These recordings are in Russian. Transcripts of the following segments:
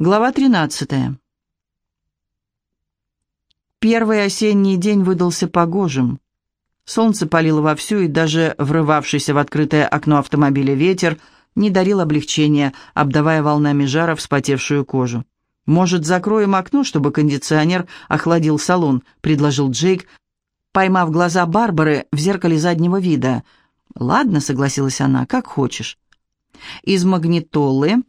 Глава 13. Первый осенний день выдался погожим. Солнце палило вовсю, и даже врывавшийся в открытое окно автомобиля ветер не дарил облегчения, обдавая волнами жара вспотевшую кожу. «Может, закроем окно, чтобы кондиционер охладил салон?» — предложил Джейк, поймав глаза Барбары в зеркале заднего вида. «Ладно», — согласилась она, — «как хочешь». Из магнитолы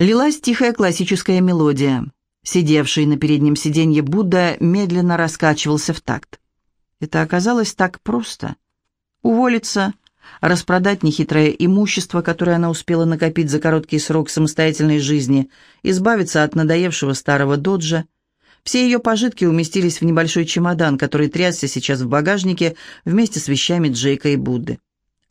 Лилась тихая классическая мелодия. Сидевший на переднем сиденье Будда медленно раскачивался в такт. Это оказалось так просто. Уволиться, распродать нехитрое имущество, которое она успела накопить за короткий срок самостоятельной жизни, избавиться от надоевшего старого доджа. Все ее пожитки уместились в небольшой чемодан, который трясся сейчас в багажнике вместе с вещами Джейка и Будды.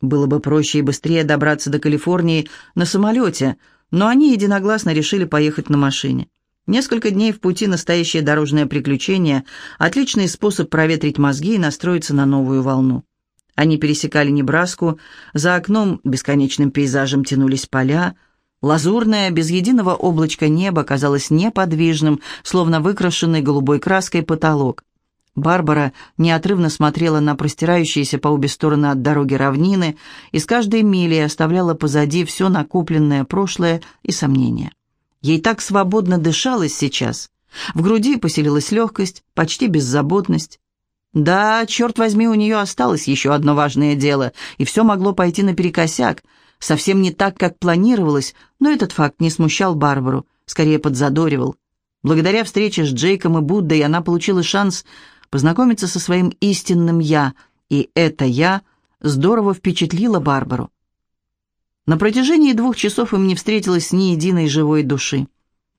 Было бы проще и быстрее добраться до Калифорнии на самолете – но они единогласно решили поехать на машине. Несколько дней в пути настоящее дорожное приключение, отличный способ проветрить мозги и настроиться на новую волну. Они пересекали Небраску, за окном бесконечным пейзажем тянулись поля, лазурное, без единого облачка небо казалось неподвижным, словно выкрашенный голубой краской потолок. Барбара неотрывно смотрела на простирающиеся по обе стороны от дороги равнины и с каждой милей оставляла позади все накопленное прошлое и сомнения. Ей так свободно дышалось сейчас. В груди поселилась легкость, почти беззаботность. Да, черт возьми, у нее осталось еще одно важное дело, и все могло пойти наперекосяк, совсем не так, как планировалось, но этот факт не смущал Барбару, скорее подзадоривал. Благодаря встрече с Джейком и Буддой она получила шанс познакомиться со своим истинным «я», и это «я» здорово впечатлило Барбару. На протяжении двух часов им не встретилось ни единой живой души.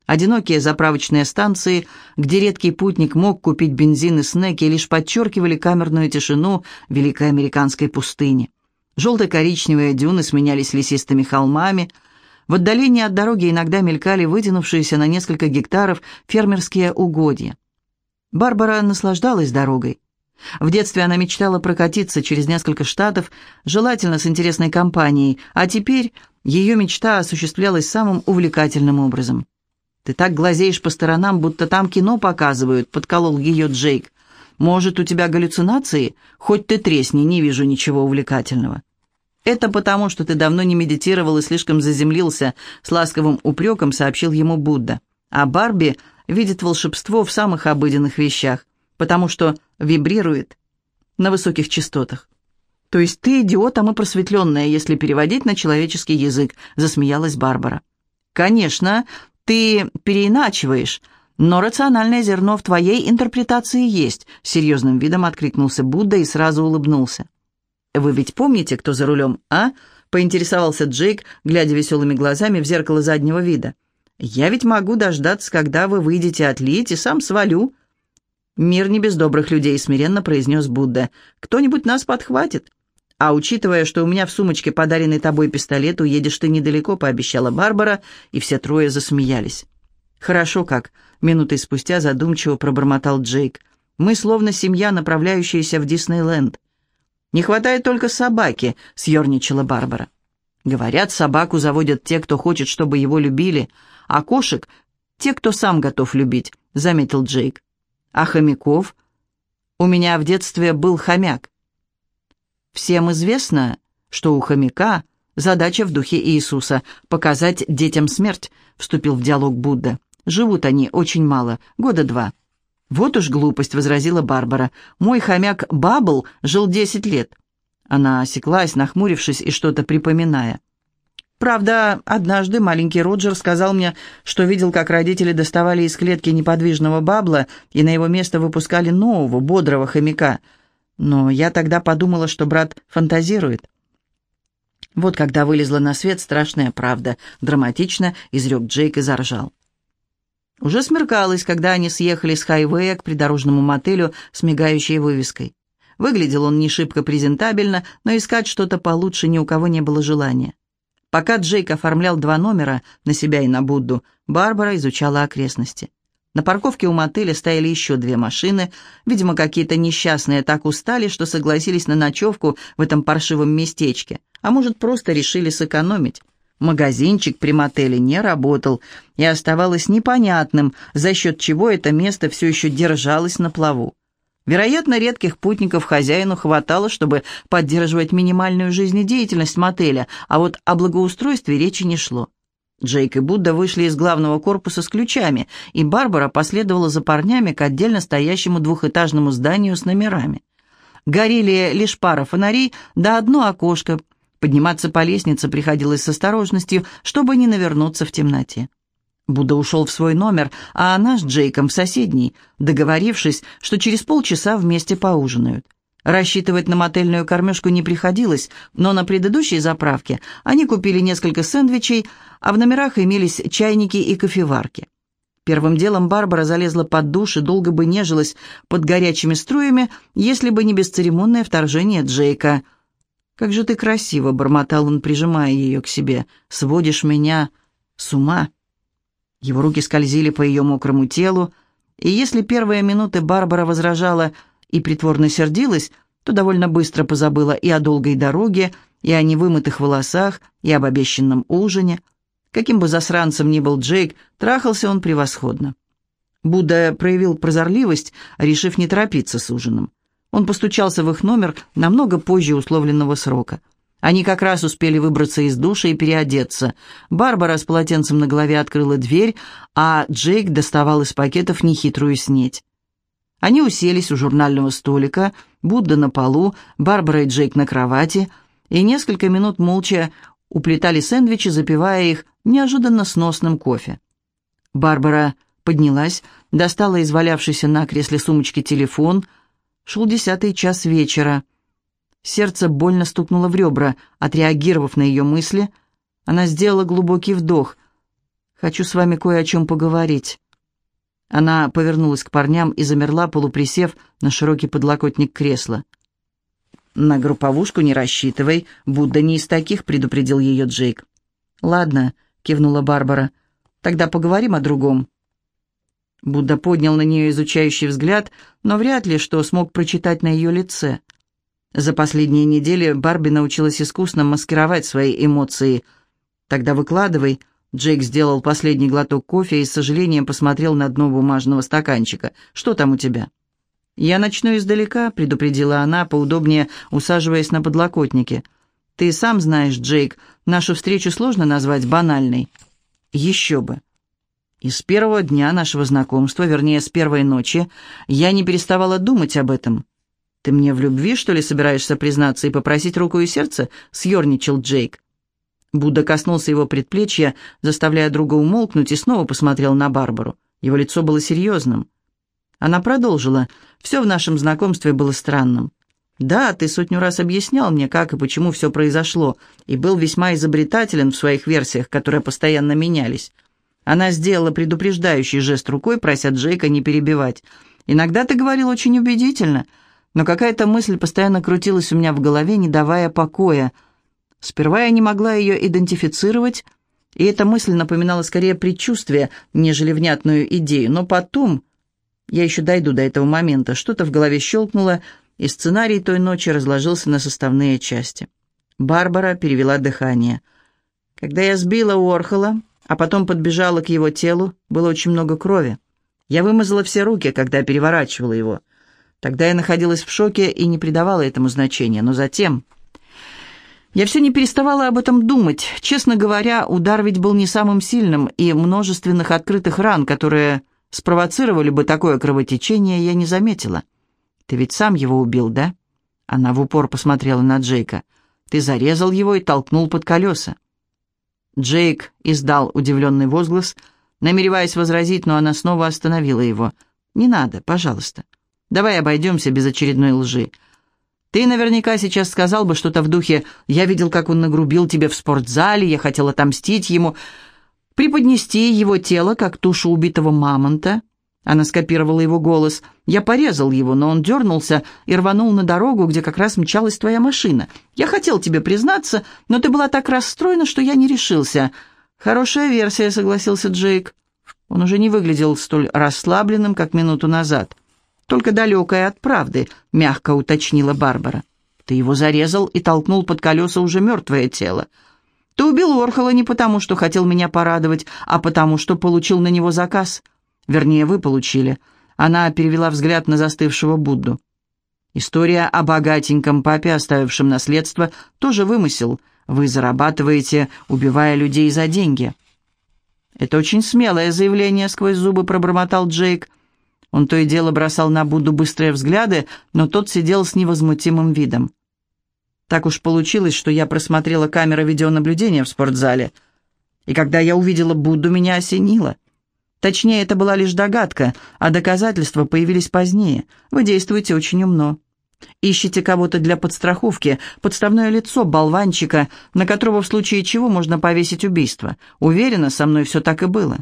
Одинокие заправочные станции, где редкий путник мог купить бензин и снеки, лишь подчеркивали камерную тишину великой американской пустыни. Желто-коричневые дюны сменялись лесистыми холмами. В отдалении от дороги иногда мелькали вытянувшиеся на несколько гектаров фермерские угодья. Барбара наслаждалась дорогой. В детстве она мечтала прокатиться через несколько штатов, желательно с интересной компанией, а теперь ее мечта осуществлялась самым увлекательным образом. «Ты так глазеешь по сторонам, будто там кино показывают», — подколол ее Джейк. «Может, у тебя галлюцинации? Хоть ты тресни, не вижу ничего увлекательного». «Это потому, что ты давно не медитировал и слишком заземлился», — с ласковым упреком сообщил ему Будда. А Барби видит волшебство в самых обыденных вещах, потому что вибрирует на высоких частотах. «То есть ты идиот, а мы просветленная, если переводить на человеческий язык», — засмеялась Барбара. «Конечно, ты переиначиваешь, но рациональное зерно в твоей интерпретации есть», — серьезным видом откликнулся Будда и сразу улыбнулся. «Вы ведь помните, кто за рулем, а?» — поинтересовался Джейк, глядя веселыми глазами в зеркало заднего вида. Я ведь могу дождаться, когда вы выйдете отлить, и сам свалю». «Мир не без добрых людей», — смиренно произнес Будда. «Кто-нибудь нас подхватит». «А учитывая, что у меня в сумочке подаренный тобой пистолет, уедешь ты недалеко», — пообещала Барбара, и все трое засмеялись. «Хорошо как», — минутой спустя задумчиво пробормотал Джейк. «Мы словно семья, направляющаяся в Диснейленд». «Не хватает только собаки», — съерничала Барбара. «Говорят, собаку заводят те, кто хочет, чтобы его любили», а кошек — те, кто сам готов любить», — заметил Джейк. «А хомяков? У меня в детстве был хомяк». Всем известно, что у хомяка задача в духе Иисуса — показать детям смерть, — вступил в диалог Будда. «Живут они очень мало, года два». «Вот уж глупость», — возразила Барбара. «Мой хомяк Бабл жил десять лет». Она осеклась, нахмурившись и что-то припоминая. Правда, однажды маленький Роджер сказал мне, что видел, как родители доставали из клетки неподвижного бабла и на его место выпускали нового, бодрого хомяка. Но я тогда подумала, что брат фантазирует. Вот когда вылезла на свет страшная правда, драматично изрек Джейк и заржал. Уже смеркалось, когда они съехали с хайвея к придорожному мотелю с мигающей вывеской. Выглядел он не шибко презентабельно, но искать что-то получше ни у кого не было желания. Пока Джейк оформлял два номера на себя и на Будду, Барбара изучала окрестности. На парковке у мотеля стояли еще две машины. Видимо, какие-то несчастные так устали, что согласились на ночевку в этом паршивом местечке. А может, просто решили сэкономить. Магазинчик при мотеле не работал, и оставалось непонятным, за счет чего это место все еще держалось на плаву. Вероятно, редких путников хозяину хватало, чтобы поддерживать минимальную жизнедеятельность мотеля, а вот о благоустройстве речи не шло. Джейк и Будда вышли из главного корпуса с ключами, и Барбара последовала за парнями к отдельно стоящему двухэтажному зданию с номерами. Горели лишь пара фонарей да одно окошко. Подниматься по лестнице приходилось с осторожностью, чтобы не навернуться в темноте. Будда ушел в свой номер, а она с Джейком в соседний, договорившись, что через полчаса вместе поужинают. Рассчитывать на мотельную кормежку не приходилось, но на предыдущей заправке они купили несколько сэндвичей, а в номерах имелись чайники и кофеварки. Первым делом Барбара залезла под душ и долго бы нежилась под горячими струями, если бы не бесцеремонное вторжение Джейка. «Как же ты красиво!» — бормотал он, прижимая ее к себе. «Сводишь меня с ума!» Его руки скользили по ее мокрому телу, и если первые минуты Барбара возражала — и притворно сердилась, то довольно быстро позабыла и о долгой дороге, и о невымытых волосах, и об обещанном ужине. Каким бы засранцем ни был Джейк, трахался он превосходно. Будда проявил прозорливость, решив не торопиться с ужином. Он постучался в их номер намного позже условленного срока. Они как раз успели выбраться из душа и переодеться. Барбара с полотенцем на голове открыла дверь, а Джейк доставал из пакетов нехитрую снеть. Они уселись у журнального столика, Будда на полу, Барбара и Джейк на кровати, и несколько минут молча уплетали сэндвичи, запивая их неожиданно сносным кофе. Барбара поднялась, достала из валявшейся на кресле сумочки телефон. Шел десятый час вечера. Сердце больно стукнуло в ребра, отреагировав на ее мысли. Она сделала глубокий вдох. «Хочу с вами кое о чем поговорить». Она повернулась к парням и замерла, полуприсев на широкий подлокотник кресла. «На групповушку не рассчитывай, Будда не из таких», — предупредил ее Джейк. «Ладно», — кивнула Барбара, — «тогда поговорим о другом». Будда поднял на нее изучающий взгляд, но вряд ли что смог прочитать на ее лице. За последние недели Барби научилась искусно маскировать свои эмоции. «Тогда выкладывай», — Джейк сделал последний глоток кофе и с сожалением посмотрел на дно бумажного стаканчика. «Что там у тебя?» «Я начну издалека», — предупредила она, поудобнее усаживаясь на подлокотнике. «Ты сам знаешь, Джейк, нашу встречу сложно назвать банальной». «Еще бы». И с первого дня нашего знакомства, вернее, с первой ночи, я не переставала думать об этом. «Ты мне в любви, что ли, собираешься признаться и попросить руку и сердце?» — съерничал Джейк. Будда коснулся его предплечья, заставляя друга умолкнуть, и снова посмотрел на Барбару. Его лицо было серьезным. Она продолжила. «Все в нашем знакомстве было странным. Да, ты сотню раз объяснял мне, как и почему все произошло, и был весьма изобретателен в своих версиях, которые постоянно менялись». Она сделала предупреждающий жест рукой, прося Джейка не перебивать. «Иногда ты говорил очень убедительно, но какая-то мысль постоянно крутилась у меня в голове, не давая покоя». Сперва я не могла ее идентифицировать, и эта мысль напоминала скорее предчувствие, нежели внятную идею. Но потом, я еще дойду до этого момента, что-то в голове щелкнуло, и сценарий той ночи разложился на составные части. Барбара перевела дыхание. Когда я сбила Уорхола, а потом подбежала к его телу, было очень много крови. Я вымазала все руки, когда переворачивала его. Тогда я находилась в шоке и не придавала этому значения, но затем... Я все не переставала об этом думать. Честно говоря, удар ведь был не самым сильным, и множественных открытых ран, которые спровоцировали бы такое кровотечение, я не заметила. Ты ведь сам его убил, да? Она в упор посмотрела на Джейка. Ты зарезал его и толкнул под колеса. Джейк издал удивленный возглас, намереваясь возразить, но она снова остановила его. «Не надо, пожалуйста. Давай обойдемся без очередной лжи. Ты наверняка сейчас сказал бы что-то в духе «Я видел, как он нагрубил тебе в спортзале, я хотел отомстить ему». Преподнести его тело, как тушу убитого мамонта. Она скопировала его голос. «Я порезал его, но он дернулся и рванул на дорогу, где как раз мчалась твоя машина. Я хотел тебе признаться, но ты была так расстроена, что я не решился». «Хорошая версия», — согласился Джейк. Он уже не выглядел столь расслабленным, как минуту назад только далекая от правды», — мягко уточнила Барбара. «Ты его зарезал и толкнул под колеса уже мертвое тело. Ты убил Орхола не потому, что хотел меня порадовать, а потому, что получил на него заказ. Вернее, вы получили. Она перевела взгляд на застывшего Будду. История о богатеньком папе, оставившем наследство, тоже вымысел. Вы зарабатываете, убивая людей за деньги. «Это очень смелое заявление», — сквозь зубы пробормотал Джейк. Он то и дело бросал на Будду быстрые взгляды, но тот сидел с невозмутимым видом. Так уж получилось, что я просмотрела камеры видеонаблюдения в спортзале. И когда я увидела Будду, меня осенило. Точнее, это была лишь догадка, а доказательства появились позднее. Вы действуете очень умно. Ищете кого-то для подстраховки, подставное лицо болванчика, на которого в случае чего можно повесить убийство. Уверена, со мной все так и было.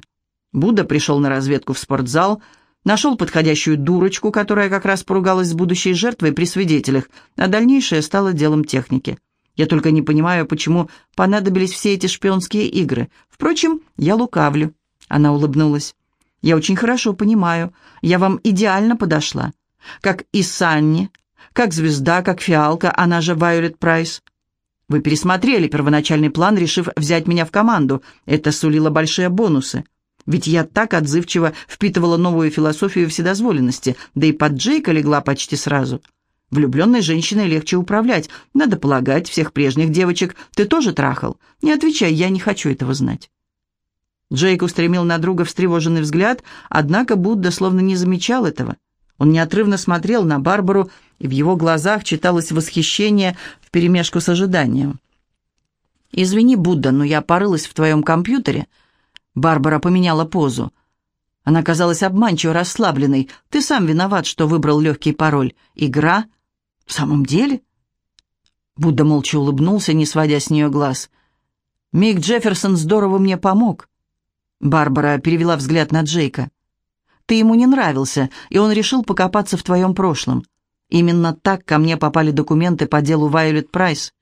Будда пришел на разведку в спортзал, Нашел подходящую дурочку, которая как раз поругалась с будущей жертвой при свидетелях, а дальнейшее стало делом техники. Я только не понимаю, почему понадобились все эти шпионские игры. Впрочем, я лукавлю. Она улыбнулась. Я очень хорошо понимаю. Я вам идеально подошла. Как и Санни, как звезда, как фиалка, она же Вайолет Прайс. Вы пересмотрели первоначальный план, решив взять меня в команду. Это сулило большие бонусы. Ведь я так отзывчиво впитывала новую философию вседозволенности, да и под Джейка легла почти сразу. Влюбленной женщиной легче управлять. Надо полагать, всех прежних девочек ты тоже трахал. Не отвечай, я не хочу этого знать. Джейк устремил на друга встревоженный взгляд, однако Будда словно не замечал этого. Он неотрывно смотрел на Барбару, и в его глазах читалось восхищение вперемешку с ожиданием. «Извини, Будда, но я порылась в твоем компьютере», Барбара поменяла позу. Она казалась обманчиво расслабленной. «Ты сам виноват, что выбрал легкий пароль. Игра? В самом деле?» Будда молча улыбнулся, не сводя с нее глаз. «Мик Джефферсон здорово мне помог». Барбара перевела взгляд на Джейка. «Ты ему не нравился, и он решил покопаться в твоем прошлом. Именно так ко мне попали документы по делу Вайолет Прайс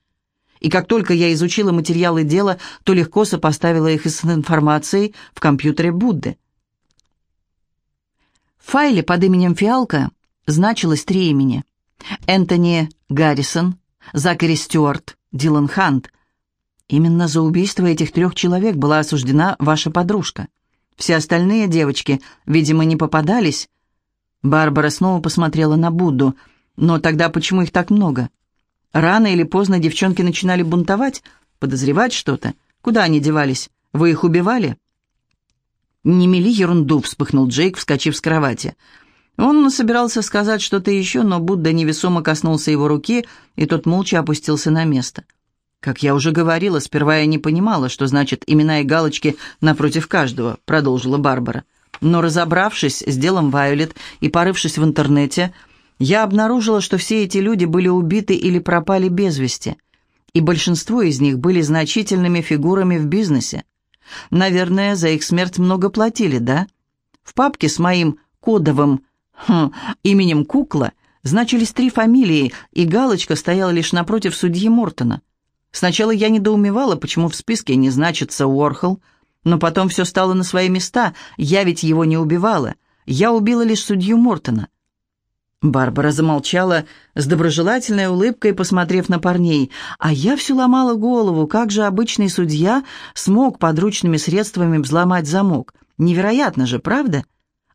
и как только я изучила материалы дела, то легко сопоставила их с информацией в компьютере Будды. В файле под именем Фиалка значилось три имени. Энтони Гаррисон, Закари Стюарт, Дилан Хант. Именно за убийство этих трех человек была осуждена ваша подружка. Все остальные девочки, видимо, не попадались. Барбара снова посмотрела на Будду. Но тогда почему их так много? Рано или поздно девчонки начинали бунтовать, подозревать что-то. Куда они девались? Вы их убивали?» «Не мели ерунду», — вспыхнул Джейк, вскочив с кровати. Он собирался сказать что-то еще, но Будда невесомо коснулся его руки, и тот молча опустился на место. «Как я уже говорила, сперва я не понимала, что значит имена и галочки напротив каждого», — продолжила Барбара. «Но разобравшись с делом Вайолет и порывшись в интернете, я обнаружила, что все эти люди были убиты или пропали без вести, и большинство из них были значительными фигурами в бизнесе. Наверное, за их смерть много платили, да? В папке с моим кодовым хм, именем Кукла значились три фамилии, и галочка стояла лишь напротив судьи Мортона. Сначала я недоумевала, почему в списке не значится Уорхол, но потом все стало на свои места, я ведь его не убивала. Я убила лишь судью Мортона. Барбара замолчала с доброжелательной улыбкой, посмотрев на парней, а я все ломала голову, как же обычный судья смог подручными средствами взломать замок. Невероятно же, правда?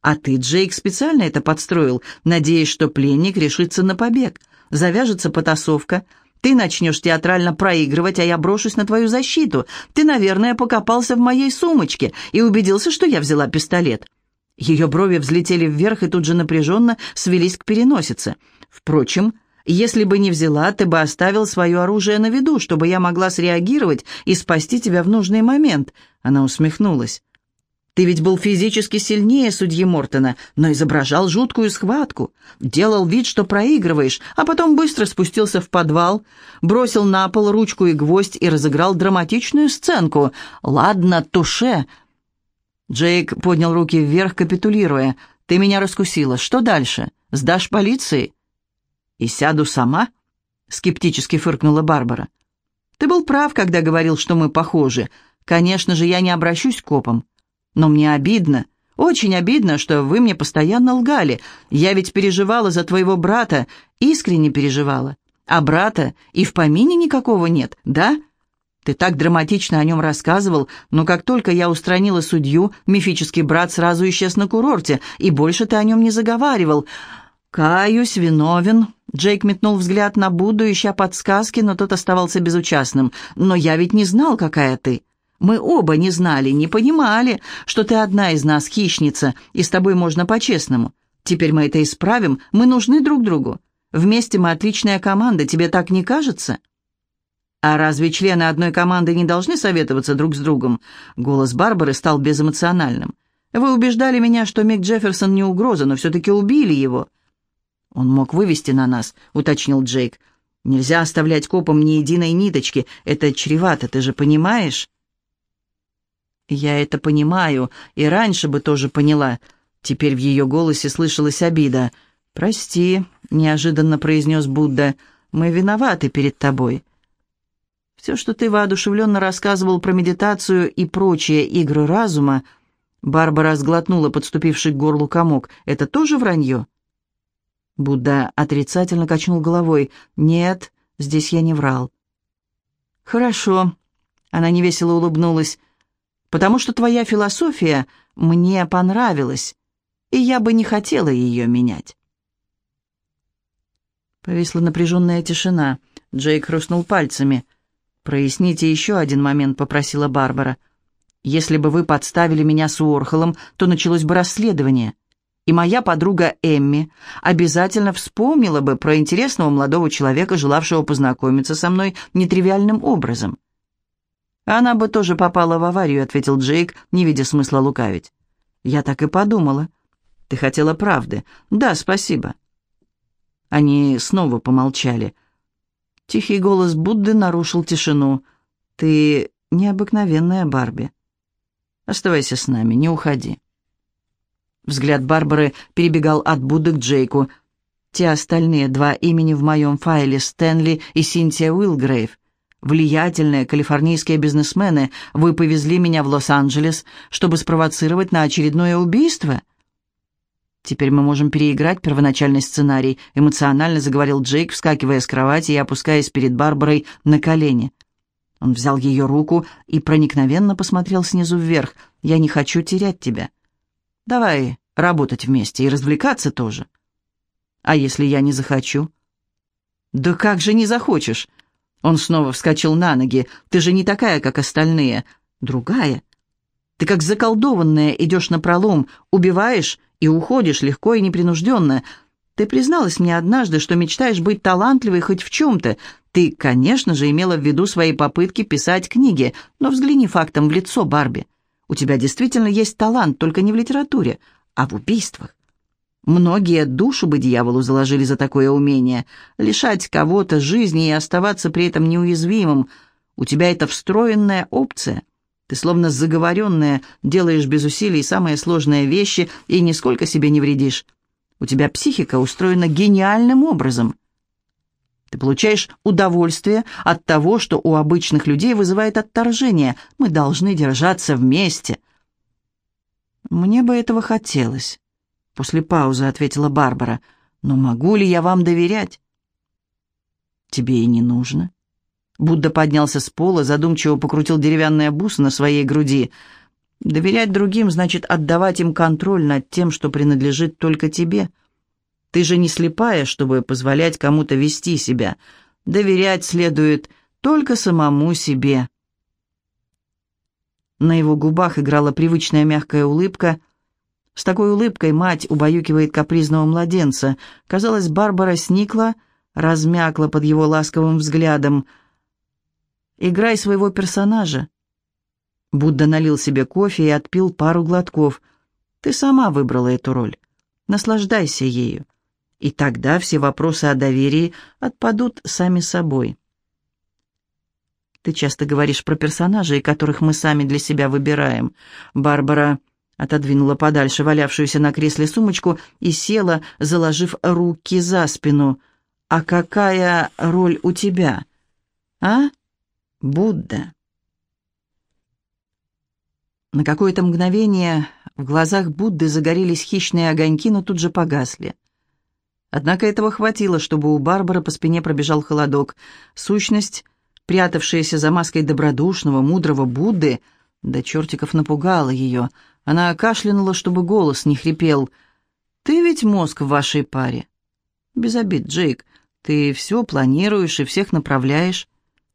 А ты, Джейк, специально это подстроил, надеясь, что пленник решится на побег. Завяжется потасовка, ты начнешь театрально проигрывать, а я брошусь на твою защиту. Ты, наверное, покопался в моей сумочке и убедился, что я взяла пистолет. Ее брови взлетели вверх и тут же напряженно свелись к переносице. «Впрочем, если бы не взяла, ты бы оставил свое оружие на виду, чтобы я могла среагировать и спасти тебя в нужный момент». Она усмехнулась. «Ты ведь был физически сильнее судьи Мортона, но изображал жуткую схватку, делал вид, что проигрываешь, а потом быстро спустился в подвал, бросил на пол ручку и гвоздь и разыграл драматичную сценку. «Ладно, туше, Джейк поднял руки вверх, капитулируя. «Ты меня раскусила. Что дальше? Сдашь полиции?» «И сяду сама?» — скептически фыркнула Барбара. «Ты был прав, когда говорил, что мы похожи. Конечно же, я не обращусь к копам. Но мне обидно, очень обидно, что вы мне постоянно лгали. Я ведь переживала за твоего брата, искренне переживала. А брата и в помине никакого нет, да? Ты так драматично о нем рассказывал, но как только я устранила судью, мифический брат сразу исчез на курорте, и больше ты о нем не заговаривал. Каюсь, виновен. Джейк метнул взгляд на Будду, ища подсказки, но тот оставался безучастным. Но я ведь не знал, какая ты. Мы оба не знали, не понимали, что ты одна из нас хищница, и с тобой можно по-честному. Теперь мы это исправим, мы нужны друг другу. Вместе мы отличная команда, тебе так не кажется?» «А разве члены одной команды не должны советоваться друг с другом?» Голос Барбары стал безэмоциональным. «Вы убеждали меня, что Мик Джефферсон не угроза, но все-таки убили его». «Он мог вывести на нас», — уточнил Джейк. «Нельзя оставлять копам ни единой ниточки. Это чревато, ты же понимаешь?» «Я это понимаю, и раньше бы тоже поняла». Теперь в ее голосе слышалась обида. «Прости», — неожиданно произнес Будда, — «мы виноваты перед тобой». Все, что ты воодушевленно рассказывал про медитацию и прочие игры разума, Барбара сглотнула подступивший к горлу комок. Это тоже вранье? Будда отрицательно качнул головой. «Нет, здесь я не врал». «Хорошо», — она невесело улыбнулась, «потому что твоя философия мне понравилась, и я бы не хотела ее менять». Повисла напряженная тишина. Джейк хрустнул пальцами — «Проясните еще один момент», — попросила Барбара. «Если бы вы подставили меня с Уорхолом, то началось бы расследование, и моя подруга Эмми обязательно вспомнила бы про интересного молодого человека, желавшего познакомиться со мной нетривиальным образом». «Она бы тоже попала в аварию», — ответил Джейк, не видя смысла лукавить. «Я так и подумала. Ты хотела правды. Да, спасибо». Они снова помолчали. Тихий голос Будды нарушил тишину. «Ты необыкновенная Барби. Оставайся с нами, не уходи». Взгляд Барбары перебегал от Будды к Джейку. «Те остальные два имени в моем файле, Стэнли и Синтия Уилгрейв. Влиятельные калифорнийские бизнесмены, вы повезли меня в Лос-Анджелес, чтобы спровоцировать на очередное убийство?» «Теперь мы можем переиграть первоначальный сценарий», — эмоционально заговорил Джейк, вскакивая с кровати и опускаясь перед Барбарой на колени. Он взял ее руку и проникновенно посмотрел снизу вверх. «Я не хочу терять тебя. Давай работать вместе и развлекаться тоже. А если я не захочу?» «Да как же не захочешь?» Он снова вскочил на ноги. «Ты же не такая, как остальные. Другая. Ты как заколдованная идешь на пролом, убиваешь и уходишь легко и непринужденно. Ты призналась мне однажды, что мечтаешь быть талантливой хоть в чем-то. Ты, конечно же, имела в виду свои попытки писать книги, но взгляни фактом в лицо, Барби. У тебя действительно есть талант, только не в литературе, а в убийствах. Многие душу бы дьяволу заложили за такое умение. Лишать кого-то жизни и оставаться при этом неуязвимым. У тебя это встроенная опция — ты словно заговоренная, делаешь без усилий самые сложные вещи и нисколько себе не вредишь. У тебя психика устроена гениальным образом. Ты получаешь удовольствие от того, что у обычных людей вызывает отторжение. Мы должны держаться вместе. Мне бы этого хотелось. После паузы ответила Барбара. Но могу ли я вам доверять? Тебе и не нужно. Будда поднялся с пола, задумчиво покрутил деревянные бусы на своей груди. «Доверять другим значит отдавать им контроль над тем, что принадлежит только тебе. Ты же не слепая, чтобы позволять кому-то вести себя. Доверять следует только самому себе». На его губах играла привычная мягкая улыбка. С такой улыбкой мать убаюкивает капризного младенца. Казалось, Барбара сникла, размякла под его ласковым взглядом – Играй своего персонажа». Будда налил себе кофе и отпил пару глотков. «Ты сама выбрала эту роль. Наслаждайся ею. И тогда все вопросы о доверии отпадут сами собой». «Ты часто говоришь про персонажей, которых мы сами для себя выбираем». Барбара отодвинула подальше валявшуюся на кресле сумочку и села, заложив руки за спину. «А какая роль у тебя?» «А?» Будда. На какое-то мгновение в глазах Будды загорелись хищные огоньки, но тут же погасли. Однако этого хватило, чтобы у Барбары по спине пробежал холодок. Сущность прятавшаяся за маской добродушного, мудрого Будды, до чертиков напугала ее. Она кашлянула, чтобы голос не хрипел. «Ты ведь мозг в вашей паре». «Без обид, Джейк. Ты все планируешь и всех направляешь.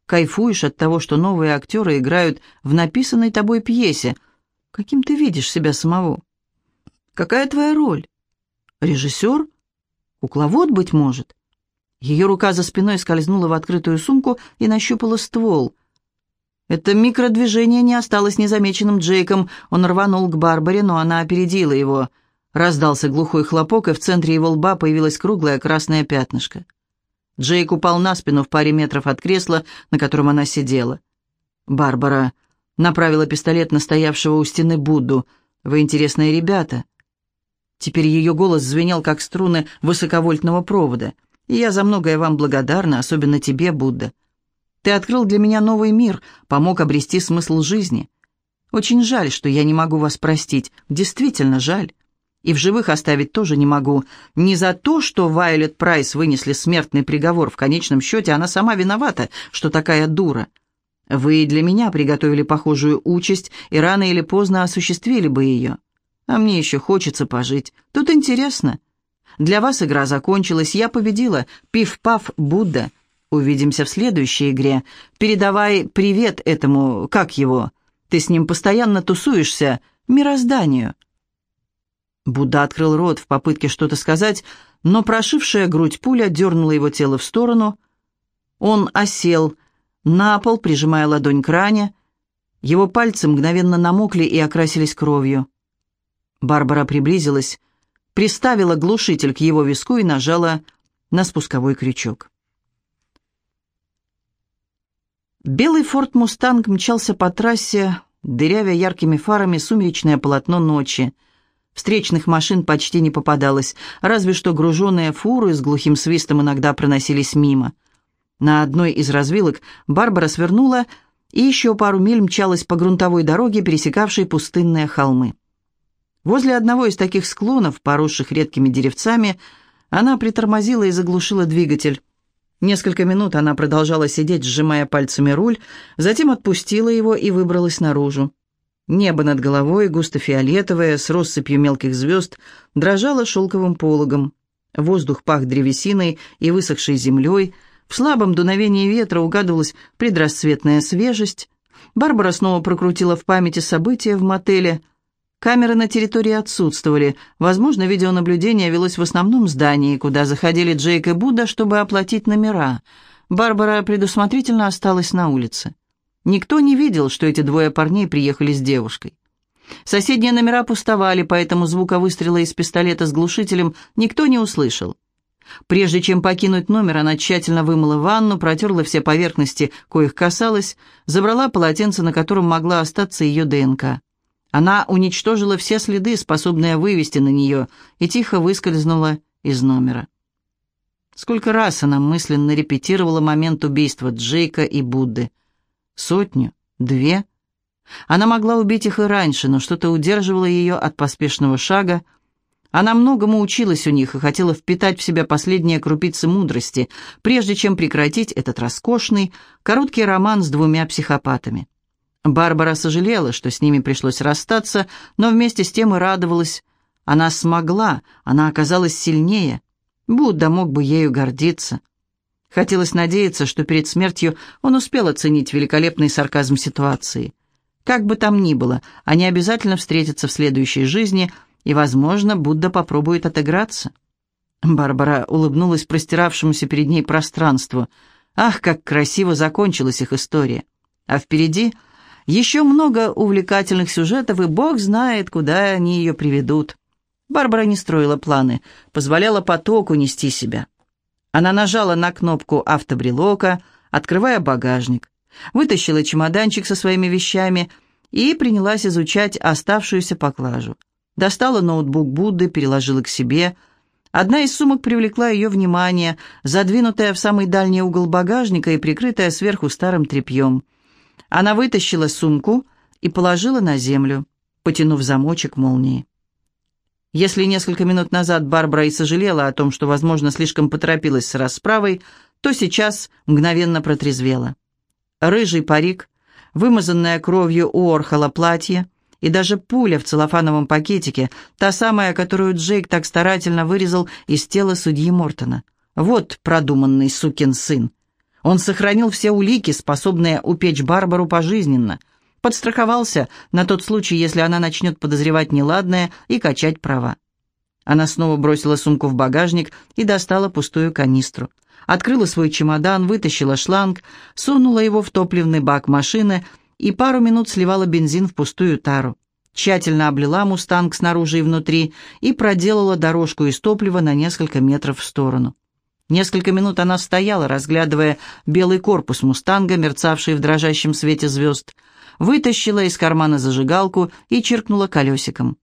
Кайфуешь от того, что новые актеры играют в написанной тобой пьесе. Каким ты видишь себя самого? Какая твоя роль? Режиссер? Кукловод, быть может?» Ее рука за спиной скользнула в открытую сумку и нащупала ствол. Это микродвижение не осталось незамеченным Джейком. Он рванул к Барбаре, но она опередила его. Раздался глухой хлопок, и в центре его лба появилось круглое красное пятнышко. Джейк упал на спину в паре метров от кресла, на котором она сидела. Барбара направила пистолет на стоявшего у стены Будду. «Вы интересные ребята». Теперь ее голос звенел, как струны высоковольтного провода — и я за многое вам благодарна, особенно тебе, Будда. Ты открыл для меня новый мир, помог обрести смысл жизни. Очень жаль, что я не могу вас простить, действительно жаль. И в живых оставить тоже не могу. Не за то, что Вайолет Прайс вынесли смертный приговор, в конечном счете она сама виновата, что такая дура. Вы для меня приготовили похожую участь и рано или поздно осуществили бы ее. А мне еще хочется пожить. Тут интересно. Для вас игра закончилась, я победила. Пиф-паф, Будда. Увидимся в следующей игре. Передавай привет этому, как его? Ты с ним постоянно тусуешься, мирозданию». Будда открыл рот в попытке что-то сказать, но прошившая грудь пуля дернула его тело в сторону. Он осел на пол, прижимая ладонь к ране. Его пальцы мгновенно намокли и окрасились кровью. Барбара приблизилась, приставила глушитель к его виску и нажала на спусковой крючок. Белый форт «Мустанг» мчался по трассе, дырявя яркими фарами сумеречное полотно ночи. Встречных машин почти не попадалось, разве что груженные фуры с глухим свистом иногда проносились мимо. На одной из развилок Барбара свернула и еще пару миль мчалась по грунтовой дороге, пересекавшей пустынные холмы. Возле одного из таких склонов, поросших редкими деревцами, она притормозила и заглушила двигатель. Несколько минут она продолжала сидеть, сжимая пальцами руль, затем отпустила его и выбралась наружу. Небо над головой, густо-фиолетовое, с россыпью мелких звезд, дрожало шелковым пологом. Воздух пах древесиной и высохшей землей. В слабом дуновении ветра угадывалась предрассветная свежесть. Барбара снова прокрутила в памяти события в мотеле – Камеры на территории отсутствовали. Возможно, видеонаблюдение велось в основном здании, куда заходили Джейк и Будда, чтобы оплатить номера. Барбара предусмотрительно осталась на улице. Никто не видел, что эти двое парней приехали с девушкой. Соседние номера пустовали, поэтому звука выстрела из пистолета с глушителем никто не услышал. Прежде чем покинуть номер, она тщательно вымыла ванну, протерла все поверхности, коих касалась, забрала полотенце, на котором могла остаться ее ДНК. Она уничтожила все следы, способные вывести на нее, и тихо выскользнула из номера. Сколько раз она мысленно репетировала момент убийства Джейка и Будды? Сотню? Две? Она могла убить их и раньше, но что-то удерживало ее от поспешного шага. Она многому училась у них и хотела впитать в себя последние крупицы мудрости, прежде чем прекратить этот роскошный, короткий роман с двумя психопатами. Барбара сожалела, что с ними пришлось расстаться, но вместе с тем и радовалась. Она смогла, она оказалась сильнее. Будда мог бы ею гордиться. Хотелось надеяться, что перед смертью он успел оценить великолепный сарказм ситуации. Как бы там ни было, они обязательно встретятся в следующей жизни, и, возможно, Будда попробует отыграться. Барбара улыбнулась простиравшемуся перед ней пространству. Ах, как красиво закончилась их история. А впереди еще много увлекательных сюжетов, и бог знает, куда они ее приведут. Барбара не строила планы, позволяла потоку нести себя. Она нажала на кнопку автобрелока, открывая багажник, вытащила чемоданчик со своими вещами и принялась изучать оставшуюся поклажу. Достала ноутбук Будды, переложила к себе. Одна из сумок привлекла ее внимание, задвинутая в самый дальний угол багажника и прикрытая сверху старым тряпьем. Она вытащила сумку и положила на землю, потянув замочек молнии. Если несколько минут назад Барбара и сожалела о том, что, возможно, слишком поторопилась с расправой, то сейчас мгновенно протрезвела. Рыжий парик, вымазанное кровью у Орхола платье и даже пуля в целлофановом пакетике, та самая, которую Джейк так старательно вырезал из тела судьи Мортона. Вот продуманный сукин сын. Он сохранил все улики, способные упечь Барбару пожизненно. Подстраховался на тот случай, если она начнет подозревать неладное и качать права. Она снова бросила сумку в багажник и достала пустую канистру. Открыла свой чемодан, вытащила шланг, сунула его в топливный бак машины и пару минут сливала бензин в пустую тару. Тщательно облила «Мустанг» снаружи и внутри и проделала дорожку из топлива на несколько метров в сторону. Несколько минут она стояла, разглядывая белый корпус «Мустанга», мерцавший в дрожащем свете звезд, вытащила из кармана зажигалку и чиркнула колесиком.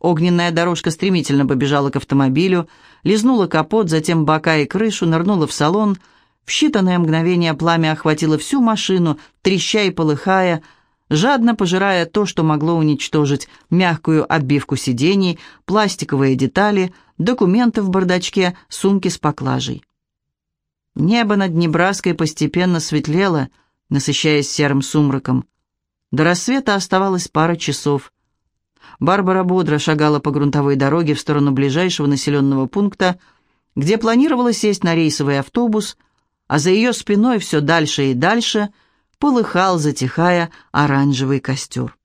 Огненная дорожка стремительно побежала к автомобилю, лизнула капот, затем бока и крышу, нырнула в салон. В считанное мгновение пламя охватило всю машину, треща и полыхая, жадно пожирая то, что могло уничтожить мягкую обивку сидений, пластиковые детали, документы в бардачке, сумки с поклажей. Небо над Небраской постепенно светлело, насыщаясь серым сумраком. До рассвета оставалось пара часов. Барбара бодро шагала по грунтовой дороге в сторону ближайшего населенного пункта, где планировала сесть на рейсовый автобус, а за ее спиной все дальше и дальше полыхал, затихая, оранжевый костер.